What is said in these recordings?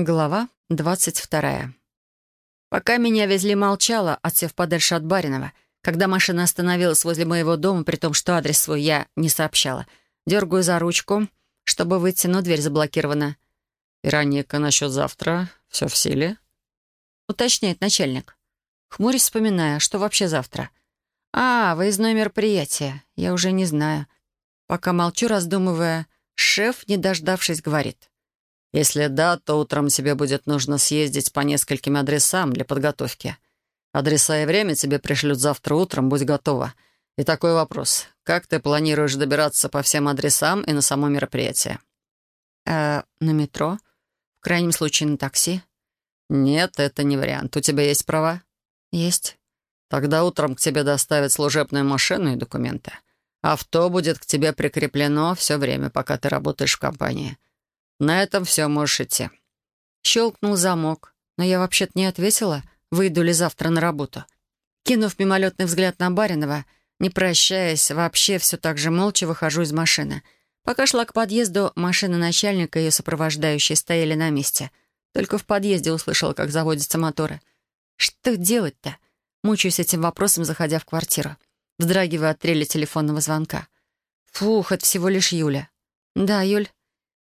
Глава двадцать вторая. Пока меня везли, молчала, отсев подальше от Баринова. Когда машина остановилась возле моего дома, при том, что адрес свой я не сообщала. Дергаю за ручку, чтобы выйти, но дверь заблокирована. «Вероника, насчет завтра все в силе?» Уточняет начальник. Хмурюсь, вспоминая, что вообще завтра. «А, выездное мероприятие. Я уже не знаю». Пока молчу, раздумывая, шеф, не дождавшись, говорит. Если да, то утром тебе будет нужно съездить по нескольким адресам для подготовки. Адреса и время тебе пришлют завтра утром, будь готова. И такой вопрос. Как ты планируешь добираться по всем адресам и на само мероприятие? Э, на метро? В крайнем случае, на такси? Нет, это не вариант. У тебя есть права? Есть. Тогда утром к тебе доставят служебную машину и документы. Авто будет к тебе прикреплено все время, пока ты работаешь в компании. На этом все, можешь идти». Щелкнул замок, но я вообще-то не ответила, выйду ли завтра на работу. Кинув мимолетный взгляд на Баринова, не прощаясь, вообще все так же молча выхожу из машины. Пока шла к подъезду, машина начальника и ее сопровождающие стояли на месте. Только в подъезде услышала, как заводятся моторы. Что делать-то? Мучаюсь этим вопросом, заходя в квартиру. Вздрагиваю от трели телефонного звонка. Фух, это всего лишь Юля. «Да, Юль,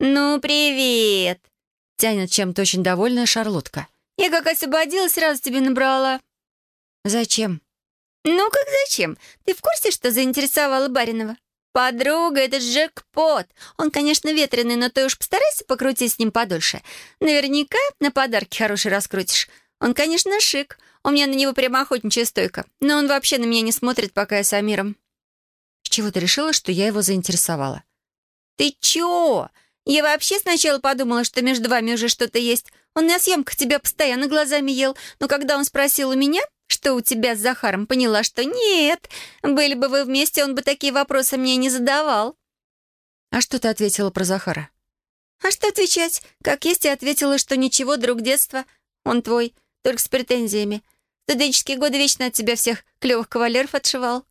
«Ну, привет!» — тянет чем-то очень довольная Шарлотка. «Я как освободилась, сразу тебе набрала». «Зачем?» «Ну, как зачем? Ты в курсе, что заинтересовала Баринова?» «Подруга, это джекпот. Он, конечно, ветреный, но ты уж постарайся покрутить с ним подольше. Наверняка на подарки хороший раскрутишь. Он, конечно, шик. У меня на него прямо охотничья стойка. Но он вообще на меня не смотрит, пока я с Амиром». «С чего ты решила, что я его заинтересовала?» «Ты чё? Я вообще сначала подумала, что между вами уже что-то есть. Он на съемках тебя постоянно глазами ел, но когда он спросил у меня, что у тебя с Захаром, поняла, что нет. Были бы вы вместе, он бы такие вопросы мне не задавал. А что ты ответила про Захара? А что отвечать? Как есть, и ответила, что ничего, друг детства. Он твой, только с претензиями. Студенческие годы вечно от тебя всех клевых кавалеров отшивал.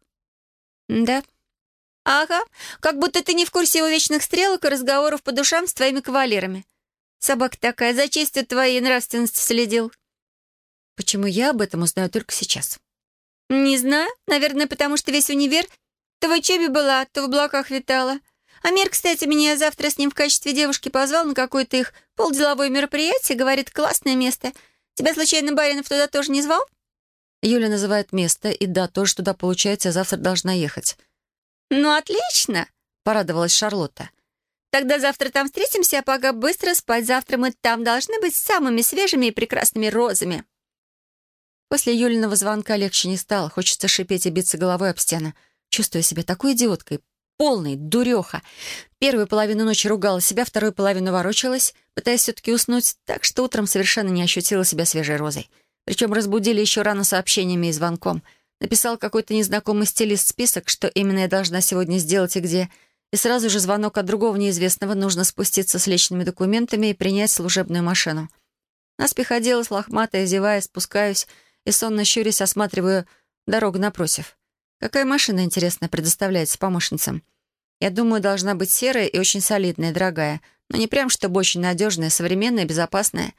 Да, «Ага, как будто ты не в курсе его вечных стрелок и разговоров по душам с твоими кавалерами. Собака такая, за честью твоей нравственности следил». «Почему я об этом узнаю только сейчас?» «Не знаю. Наверное, потому что весь универ то в учебе была, то в облаках витала. Амир, кстати, меня завтра с ним в качестве девушки позвал на какое-то их полделовое мероприятие. Говорит, классное место. Тебя, случайно, Баринов туда тоже не звал?» Юля называет место, и да, тоже туда, получается, завтра должна ехать. «Ну, отлично!» — порадовалась Шарлотта. «Тогда завтра там встретимся, а пока быстро спать. Завтра мы там должны быть самыми свежими и прекрасными розами». После Юлиного звонка легче не стало. Хочется шипеть и биться головой об стену. Чувствую себя такой идиоткой, полной, дуреха. Первую половину ночи ругала себя, вторую половину ворочалась, пытаясь все-таки уснуть, так что утром совершенно не ощутила себя свежей розой. Причем разбудили еще рано сообщениями и звонком — Написал какой-то незнакомый стилист список, что именно я должна сегодня сделать и где. И сразу же звонок от другого неизвестного. Нужно спуститься с личными документами и принять служебную машину. Наспех оделась, лохматая, зевая, спускаюсь и сонно щурясь осматриваю дорогу напротив. Какая машина, интересно, предоставляется помощницам? Я думаю, должна быть серая и очень солидная, дорогая. Но не прям, чтобы очень надежная, современная, безопасная.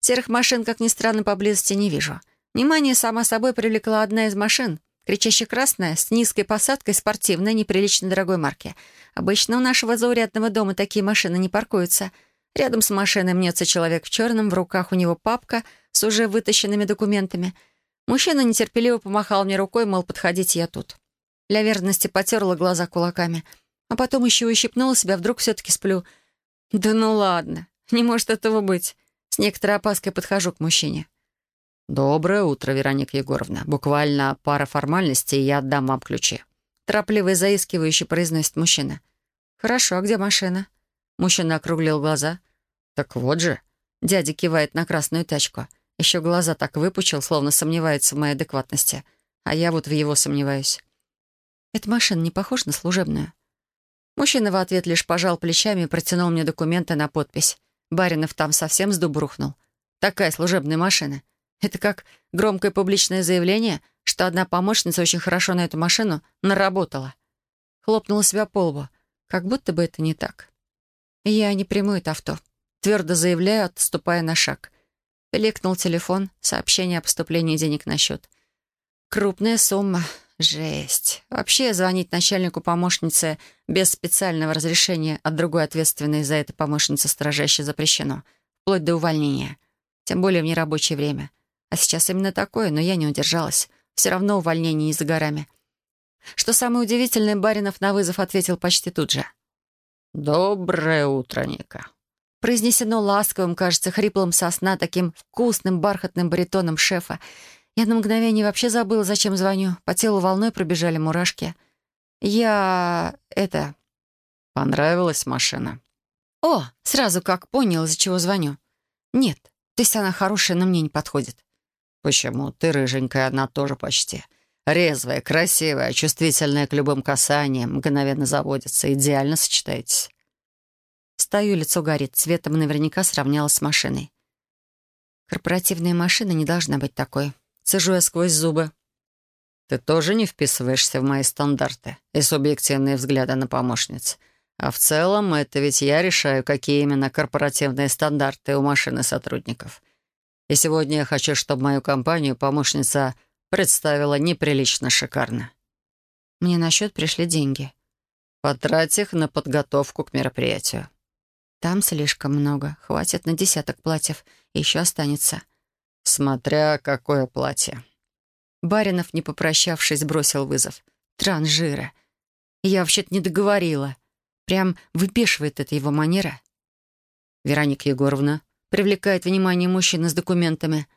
Серых машин, как ни странно, поблизости не вижу. — Внимание, само собой, привлекла одна из машин, кричаще красная, с низкой посадкой, спортивной, неприлично дорогой марки. Обычно у нашего заурядного дома такие машины не паркуются. Рядом с машиной мнется человек в черном, в руках у него папка с уже вытащенными документами. Мужчина нетерпеливо помахал мне рукой, мол, подходите, я тут. Для верности потерла глаза кулаками, а потом еще ущипнула себя, вдруг все-таки сплю. Да ну ладно, не может этого быть. С некоторой опаской подхожу к мужчине. «Доброе утро, Вероника Егоровна. Буквально пара формальностей, и я отдам вам ключи». Торопливо и заискивающе произносит мужчина. «Хорошо, а где машина?» Мужчина округлил глаза. «Так вот же». Дядя кивает на красную тачку. Еще глаза так выпучил, словно сомневается в моей адекватности. А я вот в его сомневаюсь. «Эта машина не похожа на служебную?» Мужчина в ответ лишь пожал плечами и протянул мне документы на подпись. Баринов там совсем с дуб рухнул. «Такая служебная машина. Это как громкое публичное заявление, что одна помощница очень хорошо на эту машину наработала. Хлопнула себя по лбу, как будто бы это не так. Я не приму это авто. Твердо заявляю, отступая на шаг. Пиликнул телефон, сообщение о поступлении денег на счет. Крупная сумма. Жесть. Вообще звонить начальнику помощницы без специального разрешения от другой ответственной за это помощницы строжаще запрещено. Вплоть до увольнения. Тем более в нерабочее время. А сейчас именно такое, но я не удержалась. Все равно увольнение не за горами. Что самое удивительное, Баринов на вызов ответил почти тут же. «Доброе утро, Ника». Произнесено ласковым, кажется, хриплым сосна, таким вкусным бархатным баритоном шефа. Я на мгновение вообще забыла, зачем звоню. По телу волной пробежали мурашки. Я... это... Понравилась машина? О, сразу как понял, из-за чего звоню. Нет, то есть она хорошая, но мне не подходит. Почему? Ты рыженькая, она тоже почти. Резвая, красивая, чувствительная к любым касаниям, мгновенно заводится. Идеально сочетаетесь. Стою, лицо горит. Цветом наверняка сравнялась с машиной. Корпоративная машина не должна быть такой. Цежу я сквозь зубы. Ты тоже не вписываешься в мои стандарты и субъективные взгляды на помощниц. А в целом, это ведь я решаю, какие именно корпоративные стандарты у машины сотрудников. И сегодня я хочу, чтобы мою компанию помощница представила неприлично шикарно. Мне на счет пришли деньги. Потрать их на подготовку к мероприятию. Там слишком много. Хватит на десяток платьев. Еще останется. Смотря какое платье. Баринов, не попрощавшись, бросил вызов. Транжира. Я вообще-то не договорила. Прям выпешивает эта его манера. Вероника Егоровна привлекает внимание мужчины с документами —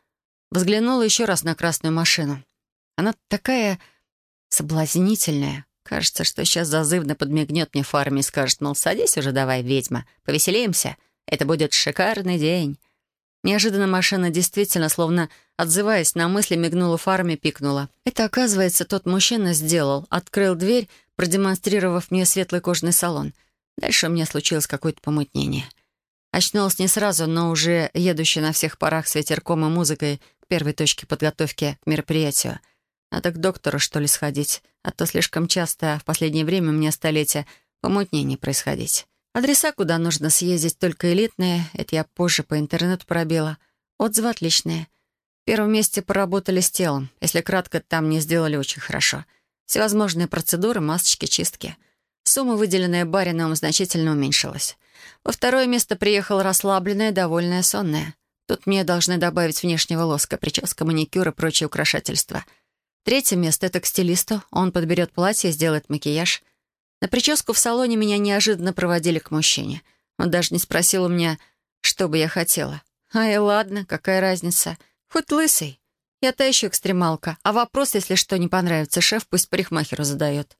Взглянула еще раз на красную машину. Она такая соблазнительная. Кажется, что сейчас зазывно подмигнет мне фарме и скажет, мол, садись уже давай, ведьма, повеселимся. Это будет шикарный день. Неожиданно машина действительно, словно отзываясь на мысли, мигнула фарме, пикнула. Это, оказывается, тот мужчина сделал. Открыл дверь, продемонстрировав мне светлый кожаный салон. Дальше у меня случилось какое-то помутнение. Очнулась не сразу, но уже едущая на всех парах с ветерком и музыкой к первой точке подготовки к мероприятию. Надо к доктору, что ли, сходить, а то слишком часто в последнее время мне стали эти помутнения происходить. Адреса, куда нужно съездить, только элитные, это я позже по интернету пробила. Отзывы отличные. В первом месте поработали с телом. Если кратко, там не сделали очень хорошо. Всевозможные процедуры, масочки, чистки. Сумма, выделенная Бариновым, значительно уменьшилась. Во второе место приехала расслабленная, довольная, сонная. Тут мне должны добавить внешнего лоска, прическа, маникюр и прочие украшательства. Третье место — это к стилисту. Он подберет платье, сделает макияж. На прическу в салоне меня неожиданно проводили к мужчине. Он даже не спросил у меня, что бы я хотела. Ай, ладно, какая разница. Хоть лысый. Я та еще экстремалка. А вопрос, если что не понравится, шеф пусть парикмахеру задает.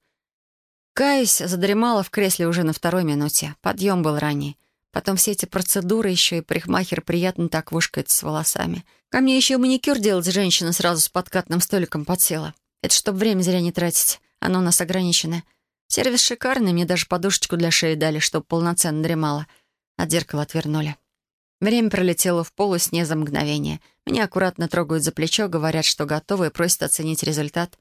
Каюсь, задремала в кресле уже на второй минуте. Подъем был ранний. Потом все эти процедуры еще и парикмахер приятно так вышкается с волосами. Ко мне еще маникюр делать женщина сразу с подкатным столиком подсела. Это чтобы время зря не тратить. Оно у нас ограничено. Сервис шикарный, мне даже подушечку для шеи дали, чтобы полноценно дремала. От зеркала отвернули. Время пролетело в полусне за мгновение. Меня аккуратно трогают за плечо, говорят, что готовы, и просят оценить результат.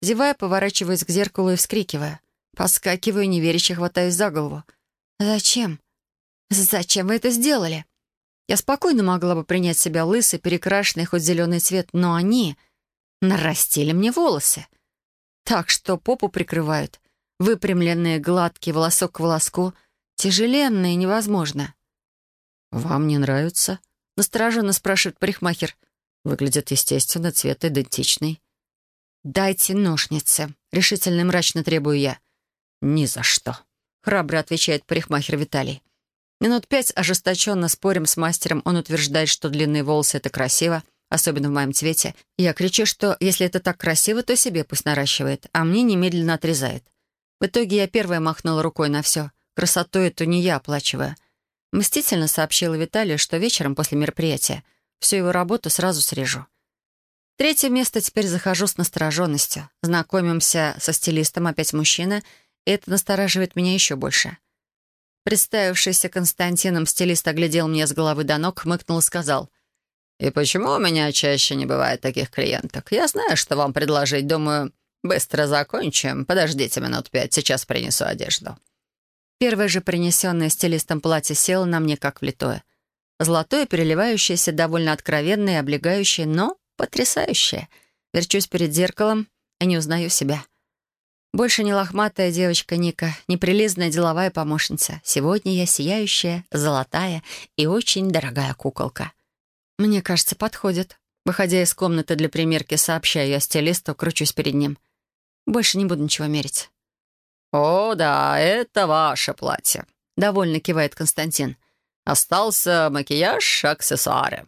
Зевая, поворачиваюсь к зеркалу и вскрикиваю — Подскакиваю, неверяще хватаюсь за голову. «Зачем? Зачем вы это сделали?» Я спокойно могла бы принять себя лысый, перекрашенный, хоть зеленый цвет, но они нарастили мне волосы. Так что попу прикрывают. Выпрямленные, гладкие, волосок к волоску. Тяжеленные невозможно. «Вам не нравится?» — настороженно спрашивает парикмахер. «Выглядит естественно, цвет идентичный». «Дайте ножницы», — решительно мрачно требую я. «Ни за что», — храбро отвечает парикмахер Виталий. Минут пять ожесточенно спорим с мастером. Он утверждает, что длинные волосы — это красиво, особенно в моем цвете. Я кричу, что если это так красиво, то себе пусть наращивает, а мне немедленно отрезает. В итоге я первая махнула рукой на все. Красоту эту не я оплачиваю. Мстительно сообщила Виталию, что вечером после мероприятия всю его работу сразу срежу. Третье место теперь захожу с настороженностью. Знакомимся со стилистом, опять мужчина — это настораживает меня еще больше. Представившийся Константином стилист оглядел меня с головы до ног, хмыкнул и сказал. «И почему у меня чаще не бывает таких клиенток? Я знаю, что вам предложить. Думаю, быстро закончим. Подождите минут пять, сейчас принесу одежду». Первое же принесенное стилистом платье село на мне как влитое. Золотое, переливающееся, довольно откровенное и облегающее, но потрясающее. Верчусь перед зеркалом и не узнаю себя. Больше не лохматая девочка Ника, не прилизанная деловая помощница. Сегодня я сияющая, золотая и очень дорогая куколка. Мне кажется, подходит. Выходя из комнаты для примерки, сообщаю я стилисту, кручусь перед ним. Больше не буду ничего мерить. «О, да, это ваше платье», — довольно кивает Константин. «Остался макияж, аксессуары».